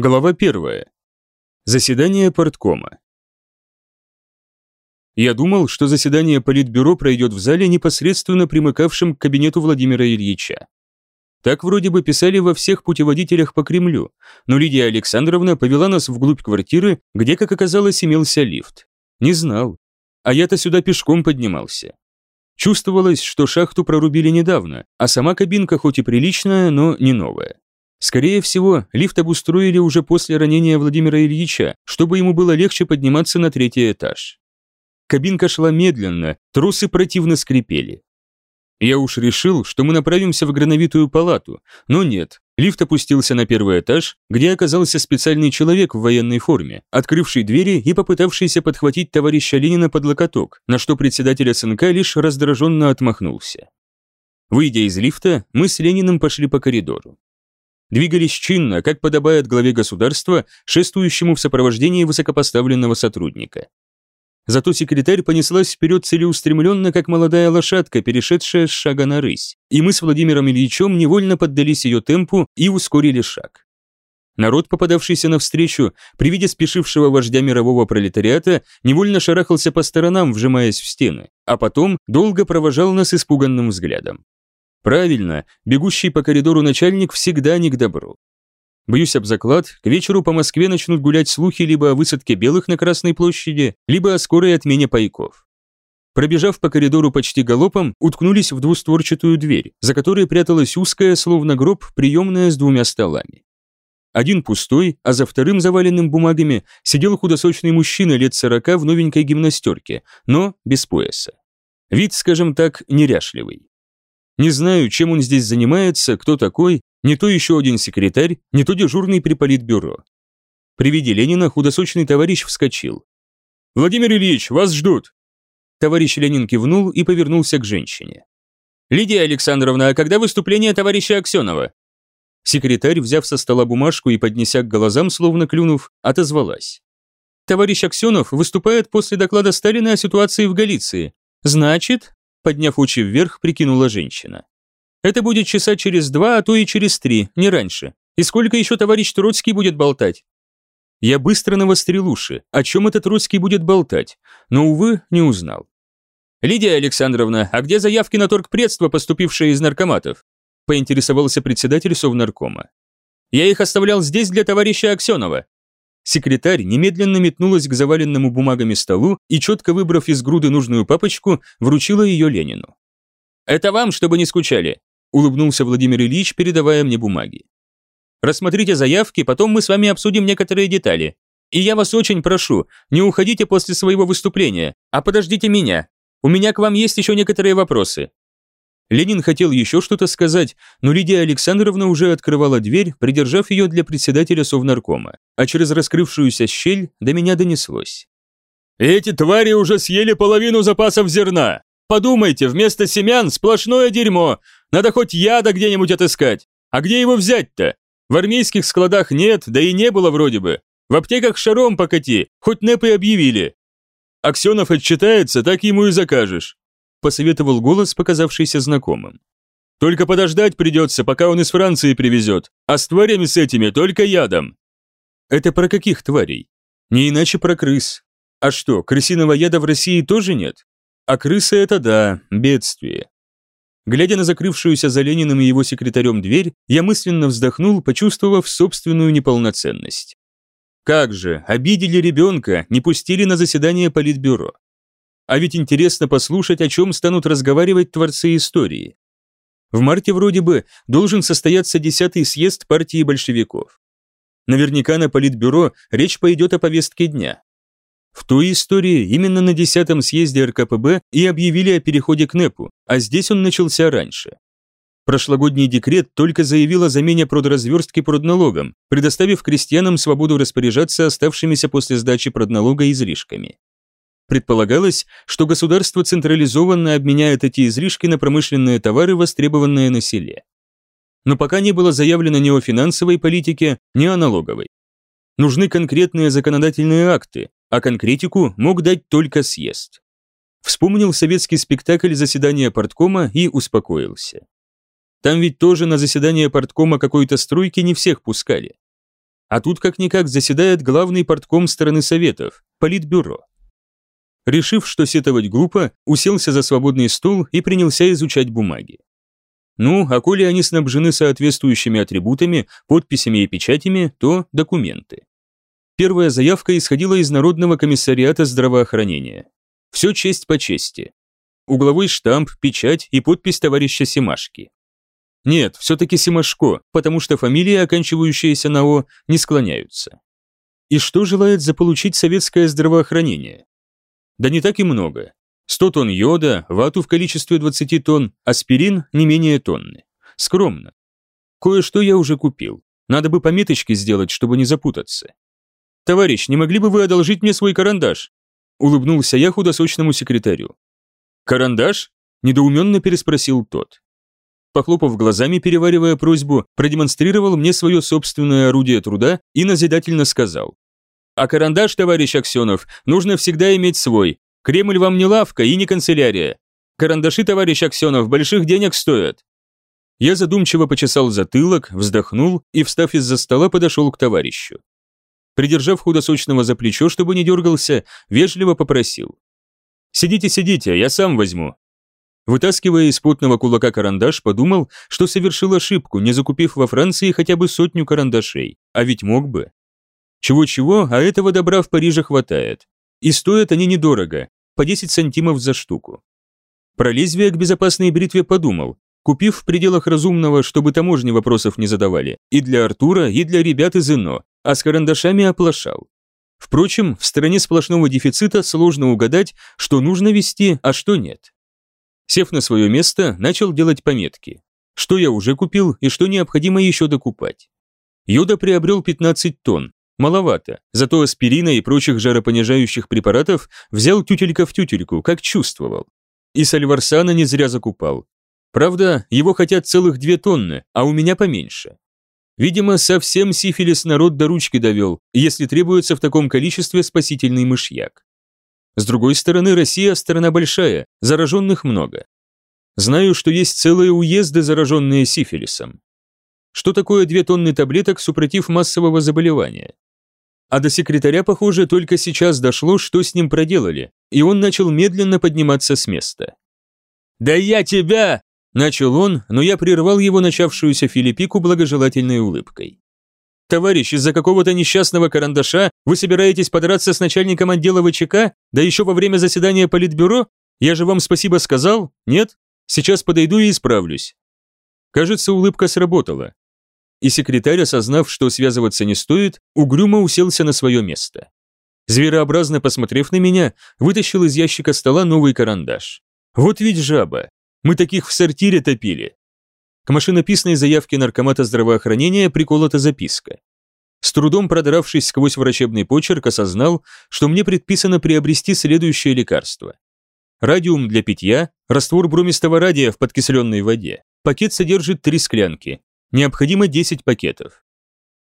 Глава первая. Заседание порткома. Я думал, что заседание Политбюро пройдет в зале, непосредственно примыкавшем к кабинету Владимира Ильича. Так вроде бы писали во всех путеводителях по Кремлю, но Лидия Александровна повела нас вглубь квартиры, где, как оказалось, имелся лифт. Не знал. А я-то сюда пешком поднимался. Чувствовалось, что шахту прорубили недавно, а сама кабинка хоть и приличная, но не новая. Скорее всего, лифт обустроили уже после ранения Владимира Ильича, чтобы ему было легче подниматься на третий этаж. Кабинка шла медленно, тросы противно скрипели. Я уж решил, что мы направимся в грановитую палату, но нет. Лифт опустился на первый этаж, где оказался специальный человек в военной форме, открывший двери и попытавшийся подхватить товарища Ленина под локоток, на что председатель СНК лишь раздраженно отмахнулся. Выйдя из лифта, мы с Лениным пошли по коридору двигались чинно, как подобает главе государства, шествующему в сопровождении высокопоставленного сотрудника. Зато секретарь понеслась вперед целеустремленно, как молодая лошадка, перешедшая с шага на рысь, и мы с Владимиром Ильичем невольно поддались ее темпу и ускорили шаг. Народ, попадавшийся навстречу, при виде спешившего вождя мирового пролетариата, невольно шарахался по сторонам, вжимаясь в стены, а потом долго провожал нас испуганным взглядом. Правильно, бегущий по коридору начальник всегда не к добру. Боюсь об заклад, к вечеру по Москве начнут гулять слухи либо о высадке белых на Красной площади, либо о скорой отмене пайков. Пробежав по коридору почти галопом, уткнулись в двустворчатую дверь, за которой пряталась узкая, словно гроб, приемная с двумя столами. Один пустой, а за вторым заваленным бумагами сидел худосочный мужчина лет сорока в новенькой гимнастерке, но без пояса. Вид, скажем так, неряшливый. Не знаю, чем он здесь занимается, кто такой, не то еще один секретарь, не то дежурный при политбюро. При виде Ленина худосочный товарищ вскочил. «Владимир Ильич, вас ждут!» Товарищ Ленин кивнул и повернулся к женщине. «Лидия Александровна, а когда выступление товарища Аксенова?» Секретарь, взяв со стола бумажку и поднеся к глазам, словно клюнув, отозвалась. «Товарищ Аксенов выступает после доклада Сталина о ситуации в Галиции. Значит, подняв очи вверх, прикинула женщина. Это будет часа через два, а то и через три, не раньше. И сколько еще товарищ Троцкий будет болтать? Я быстро навострил уши, о чем этот Троцкий будет болтать, но, увы, не узнал. «Лидия Александровна, а где заявки на торгпредство, поступившие из наркоматов?» поинтересовался председатель Совнаркома. «Я их оставлял здесь для товарища Аксенова. Секретарь немедленно метнулась к заваленному бумагами столу и, четко выбрав из груды нужную папочку, вручила ее Ленину. «Это вам, чтобы не скучали», – улыбнулся Владимир Ильич, передавая мне бумаги. «Рассмотрите заявки, потом мы с вами обсудим некоторые детали. И я вас очень прошу, не уходите после своего выступления, а подождите меня. У меня к вам есть еще некоторые вопросы. Ленин хотел еще что-то сказать, но Лидия Александровна уже открывала дверь, придержав ее для председателя Совнаркома, а через раскрывшуюся щель до меня донеслось. «Эти твари уже съели половину запасов зерна! Подумайте, вместо семян сплошное дерьмо! Надо хоть яда где-нибудь отыскать! А где его взять-то? В армейских складах нет, да и не было вроде бы. В аптеках шаром покати, хоть НЭПы объявили. Аксенов отчитается, так ему и закажешь посоветовал голос, показавшийся знакомым. «Только подождать придется, пока он из Франции привезет, а с тварями с этими только ядом». «Это про каких тварей?» «Не иначе про крыс. А что, крысиного яда в России тоже нет? А крысы это да, бедствие». Глядя на закрывшуюся за Лениным и его секретарем дверь, я мысленно вздохнул, почувствовав собственную неполноценность. Как же, обидели ребенка, не пустили на заседание политбюро. А ведь интересно послушать, о чем станут разговаривать творцы истории. В марте вроде бы должен состояться десятый съезд партии большевиков. Наверняка на политбюро речь пойдет о повестке дня. В той истории именно на десятом съезде РКПБ и объявили о переходе к НЭПу, а здесь он начался раньше. Прошлогодний декрет только заявил о замене продразверстки продналогом, предоставив крестьянам свободу распоряжаться оставшимися после сдачи продналога излишками. Предполагалось, что государство централизованно обменяет эти излишки на промышленные товары, востребованные на селе. Но пока не было заявлено ни о финансовой политике, ни о налоговой. Нужны конкретные законодательные акты, а конкретику мог дать только съезд. Вспомнил советский спектакль заседания парткома и успокоился. Там ведь тоже на заседание парткома какой-то стройки не всех пускали. А тут как-никак заседает главный портком стороны Советов, Политбюро. Решив, что сетовать глупо, уселся за свободный стул и принялся изучать бумаги. Ну, а коли они снабжены соответствующими атрибутами, подписями и печатями, то документы. Первая заявка исходила из Народного комиссариата здравоохранения. Все честь по чести. Угловой штамп, печать и подпись товарища Семашки. Нет, все-таки Семашко, потому что фамилии, оканчивающиеся на О, не склоняются. И что желает заполучить советское здравоохранение? Да не так и много. 100 тонн йода, вату в количестве 20 тонн, аспирин не менее тонны. Скромно. Кое-что я уже купил. Надо бы пометочки сделать, чтобы не запутаться. «Товарищ, не могли бы вы одолжить мне свой карандаш?» Улыбнулся я худосочному секретарю. «Карандаш?» – недоуменно переспросил тот. Похлопав глазами, переваривая просьбу, продемонстрировал мне свое собственное орудие труда и назидательно сказал. «А карандаш, товарищ Аксенов, нужно всегда иметь свой, Кремль вам не лавка и не канцелярия. Карандаши, товарищ Аксенов, больших денег стоят». Я задумчиво почесал затылок, вздохнул и, встав из-за стола, подошел к товарищу. Придержав худосочного за плечо, чтобы не дергался, вежливо попросил. «Сидите, сидите, я сам возьму». Вытаскивая из потного кулака карандаш, подумал, что совершил ошибку, не закупив во Франции хотя бы сотню карандашей, а ведь мог бы. Чего-чего, а этого добра в Париже хватает. И стоят они недорого, по 10 сантимов за штуку. Про лезвие к безопасной бритве подумал, купив в пределах разумного, чтобы таможни вопросов не задавали, и для Артура, и для ребят из ИНО, а с карандашами оплошал. Впрочем, в стране сплошного дефицита сложно угадать, что нужно вести, а что нет. Сев на свое место, начал делать пометки. Что я уже купил и что необходимо еще докупать. Йода приобрел 15 тонн, Маловато, зато аспирина и прочих жаропонижающих препаратов взял тютелька в тютельку, как чувствовал. И сальварсана не зря закупал. Правда, его хотят целых две тонны, а у меня поменьше. Видимо, совсем сифилис народ до ручки довел, если требуется в таком количестве спасительный мышьяк. С другой стороны, Россия страна большая, зараженных много. Знаю, что есть целые уезды, зараженные сифилисом. Что такое две тонны таблеток, супротив массового заболевания? А до секретаря, похоже, только сейчас дошло, что с ним проделали, и он начал медленно подниматься с места. «Да я тебя!» – начал он, но я прервал его начавшуюся Филиппику благожелательной улыбкой. «Товарищ, из-за какого-то несчастного карандаша вы собираетесь подраться с начальником отдела ВЧК, да еще во время заседания Политбюро? Я же вам спасибо сказал, нет? Сейчас подойду и исправлюсь». Кажется, улыбка сработала и секретарь, осознав, что связываться не стоит, угрюмо уселся на свое место. Зверообразно посмотрев на меня, вытащил из ящика стола новый карандаш. Вот ведь жаба. Мы таких в сортире топили. К машинописной заявке наркомата здравоохранения приколота записка. С трудом продравшись сквозь врачебный почерк, осознал, что мне предписано приобрести следующее лекарство. Радиум для питья, раствор бромистого радия в подкисленной воде. Пакет содержит три склянки, Необходимо 10 пакетов.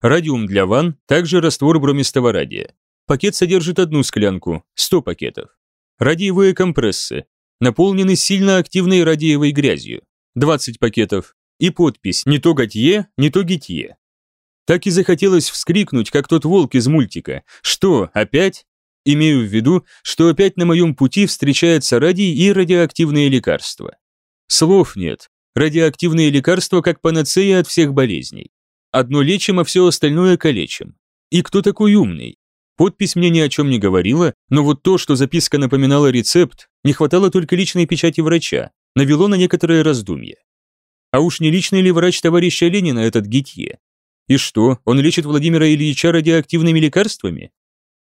Радиум для ванн, также раствор бромистого радия. Пакет содержит одну склянку, 100 пакетов. Радиевые компрессы, наполнены сильно активной радиевой грязью, 20 пакетов. И подпись «Не то Готье, не то Гитье». Так и захотелось вскрикнуть, как тот волк из мультика. Что, опять? Имею в виду, что опять на моем пути встречаются радий и радиоактивные лекарства. Слов нет, Радиоактивные лекарства как панацея от всех болезней. Одно лечим, а все остальное калечим. И кто такой умный? Подпись мне ни о чем не говорила, но вот то, что записка напоминала рецепт, не хватало только личной печати врача, навело на некоторое раздумье. А уж не личный ли врач товарища Ленина этот Гитье? И что, он лечит Владимира Ильича радиоактивными лекарствами?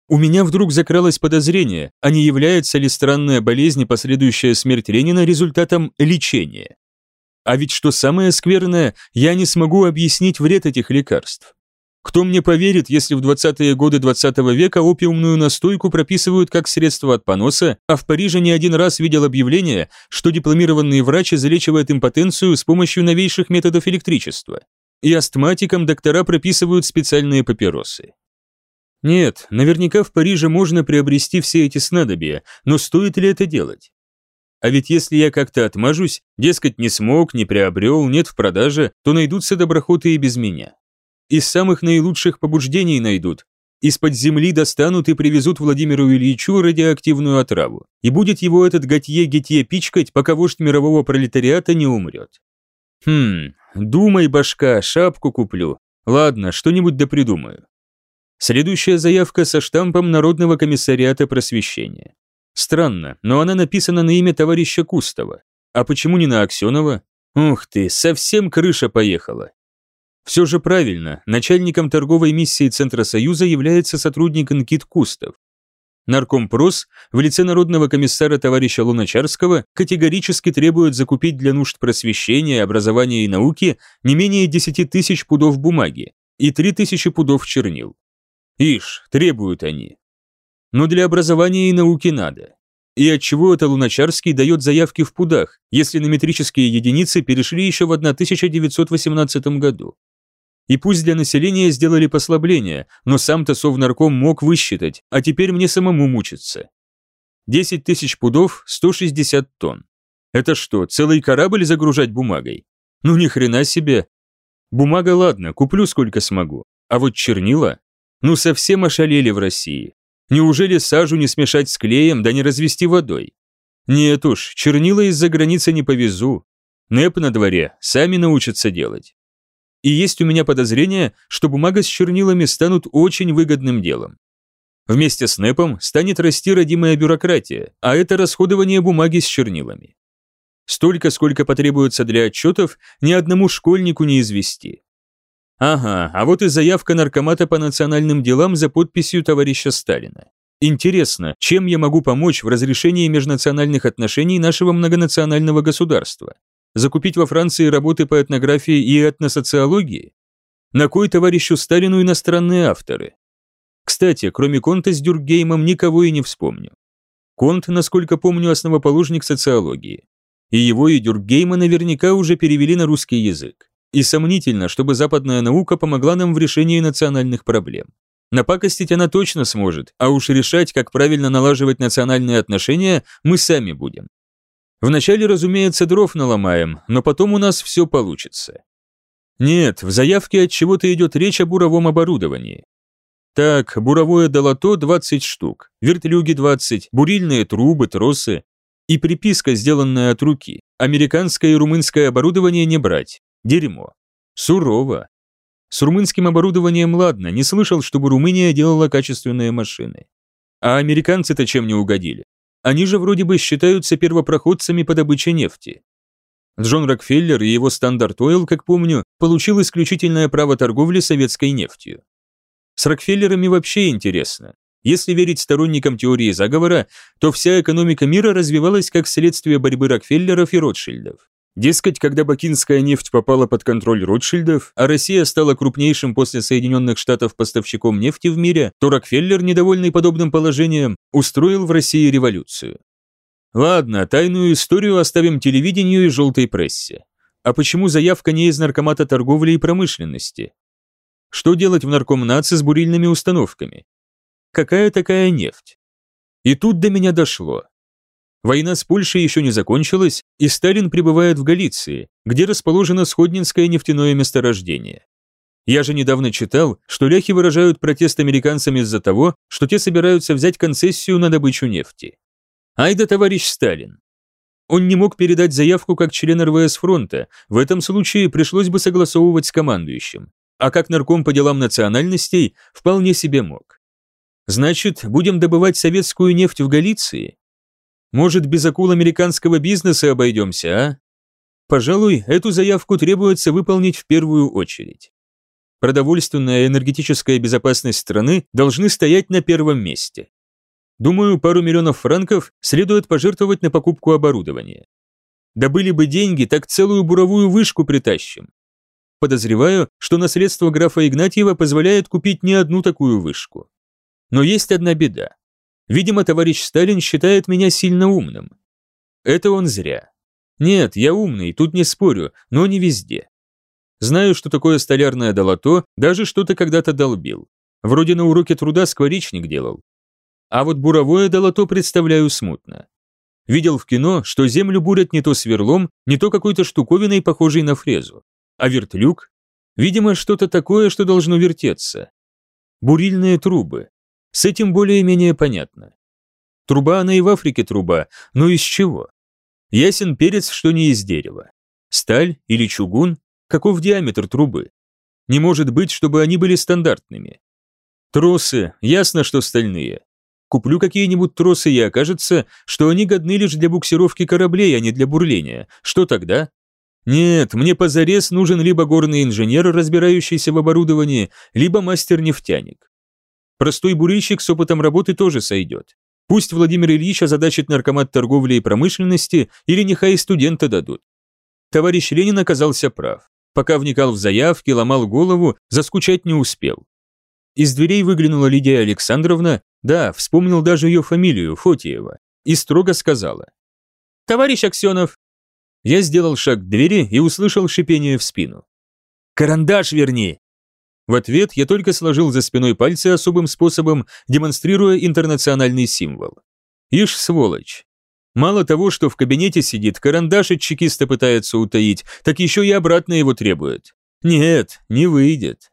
У меня вдруг закралось подозрение, а не является ли странная болезнь последующая смерть Ленина результатом лечения? А ведь что самое скверное, я не смогу объяснить вред этих лекарств. Кто мне поверит, если в 20-е годы 20 -го века опиумную настойку прописывают как средство от поноса, а в Париже не один раз видел объявление, что дипломированный врач залечивает импотенцию с помощью новейших методов электричества. И астматикам доктора прописывают специальные папиросы. Нет, наверняка в Париже можно приобрести все эти снадобья, но стоит ли это делать? А ведь если я как-то отмажусь, дескать, не смог, не приобрел, нет в продаже, то найдутся доброхоты и без меня. из самых наилучших побуждений найдут. Из-под земли достанут и привезут Владимиру Ильичу радиоактивную отраву. И будет его этот готье-гетье пичкать, пока вождь мирового пролетариата не умрет. Хм, думай, башка, шапку куплю. Ладно, что-нибудь да придумаю. Следующая заявка со штампом Народного комиссариата просвещения. Странно, но она написана на имя товарища Кустова. А почему не на Аксенова? Ух ты, совсем крыша поехала. Все же правильно, начальником торговой миссии Центра Союза является сотрудник Нкит Кустов. Наркомпрос в лице народного комиссара товарища Луначарского категорически требует закупить для нужд просвещения, образования и науки не менее 10 тысяч пудов бумаги и 3 тысячи пудов чернил. Ишь, требуют они. Но для образования и науки надо. И отчего это Луначарский дает заявки в пудах, если на метрические единицы перешли еще в 1918 году? И пусть для населения сделали послабление, но сам-то Совнарком мог высчитать, а теперь мне самому мучиться. 10 тысяч пудов, 160 тонн. Это что, целый корабль загружать бумагой? Ну ни хрена себе. Бумага ладно, куплю сколько смогу. А вот чернила? Ну совсем ошалели в России. Неужели сажу не смешать с клеем, да не развести водой? Нет уж, чернила из-за границы не повезу. НЭП на дворе, сами научатся делать. И есть у меня подозрение, что бумага с чернилами станут очень выгодным делом. Вместе с НЭПом станет расти родимая бюрократия, а это расходование бумаги с чернилами. Столько, сколько потребуется для отчетов, ни одному школьнику не извести. Ага, а вот и заявка наркомата по национальным делам за подписью товарища Сталина. Интересно, чем я могу помочь в разрешении межнациональных отношений нашего многонационального государства? Закупить во Франции работы по этнографии и этносоциологии? На кой товарищу Сталину иностранные авторы? Кстати, кроме Конта с Дюркгеймом никого и не вспомню. Конт, насколько помню, основоположник социологии. И его и Дюркгейма наверняка уже перевели на русский язык. И сомнительно, чтобы западная наука помогла нам в решении национальных проблем. Напакостить она точно сможет, а уж решать, как правильно налаживать национальные отношения, мы сами будем. Вначале, разумеется, дров наломаем, но потом у нас все получится. Нет, в заявке от чего-то идет речь о буровом оборудовании. Так, буровое долото 20 штук, вертлюги 20, бурильные трубы, тросы и приписка, сделанная от руки. Американское и румынское оборудование не брать. Дерьмо. Сурово. С румынским оборудованием ладно, не слышал, чтобы Румыния делала качественные машины. А американцы-то чем не угодили? Они же вроде бы считаются первопроходцами по добыче нефти. Джон Рокфеллер и его Стандарт Ойл, как помню, получил исключительное право торговли советской нефтью. С Рокфеллерами вообще интересно. Если верить сторонникам теории заговора, то вся экономика мира развивалась как следствие борьбы Рокфеллеров и Ротшильдов. Дескать, когда бакинская нефть попала под контроль Ротшильдов, а Россия стала крупнейшим после Соединенных Штатов поставщиком нефти в мире, то Рокфеллер, недовольный подобным положением, устроил в России революцию. Ладно, тайную историю оставим телевидению и желтой прессе. А почему заявка не из наркомата торговли и промышленности? Что делать в наркомнации с бурильными установками? Какая такая нефть? И тут до меня дошло. Война с Польшей еще не закончилась, и Сталин пребывает в Галиции, где расположено Сходнинское нефтяное месторождение. Я же недавно читал, что ляхи выражают протест американцам из-за того, что те собираются взять концессию на добычу нефти. Ай да товарищ Сталин. Он не мог передать заявку как член РВС фронта, в этом случае пришлось бы согласовывать с командующим. А как нарком по делам национальностей вполне себе мог. Значит, будем добывать советскую нефть в Галиции? Может, без акул американского бизнеса обойдемся, а? Пожалуй, эту заявку требуется выполнить в первую очередь. Продовольственная и энергетическая безопасность страны должны стоять на первом месте. Думаю, пару миллионов франков следует пожертвовать на покупку оборудования. Добыли бы деньги, так целую буровую вышку притащим. Подозреваю, что наследство графа Игнатьева позволяет купить не одну такую вышку. Но есть одна беда. Видимо, товарищ Сталин считает меня сильно умным. Это он зря. Нет, я умный, тут не спорю, но не везде. Знаю, что такое столярное долото, даже что-то когда-то долбил. Вроде на уроке труда скворечник делал. А вот буровое долото представляю смутно. Видел в кино, что землю бурят не то сверлом, не то какой-то штуковиной, похожей на фрезу. А вертлюг? Видимо, что-то такое, что должно вертеться. Бурильные трубы. С этим более-менее понятно. Труба, она и в Африке труба, но из чего? Ясен перец, что не из дерева. Сталь или чугун? Каков диаметр трубы? Не может быть, чтобы они были стандартными. Тросы, ясно, что стальные. Куплю какие-нибудь тросы, и окажется, что они годны лишь для буксировки кораблей, а не для бурления. Что тогда? Нет, мне позарез нужен либо горный инженер, разбирающийся в оборудовании, либо мастер-нефтяник. Простой бурильщик с опытом работы тоже сойдет. Пусть Владимир Ильич озадачит наркомат торговли и промышленности, или нехай студента дадут. Товарищ Ленин оказался прав. Пока вникал в заявки, ломал голову, заскучать не успел. Из дверей выглянула Лидия Александровна, да, вспомнил даже ее фамилию, Фотиева, и строго сказала. «Товарищ Аксенов!» Я сделал шаг к двери и услышал шипение в спину. «Карандаш верни!» В ответ я только сложил за спиной пальцы особым способом, демонстрируя интернациональный символ. Ишь, сволочь. Мало того, что в кабинете сидит, карандаш от чекиста пытается утаить, так еще и обратно его требует. Нет, не выйдет.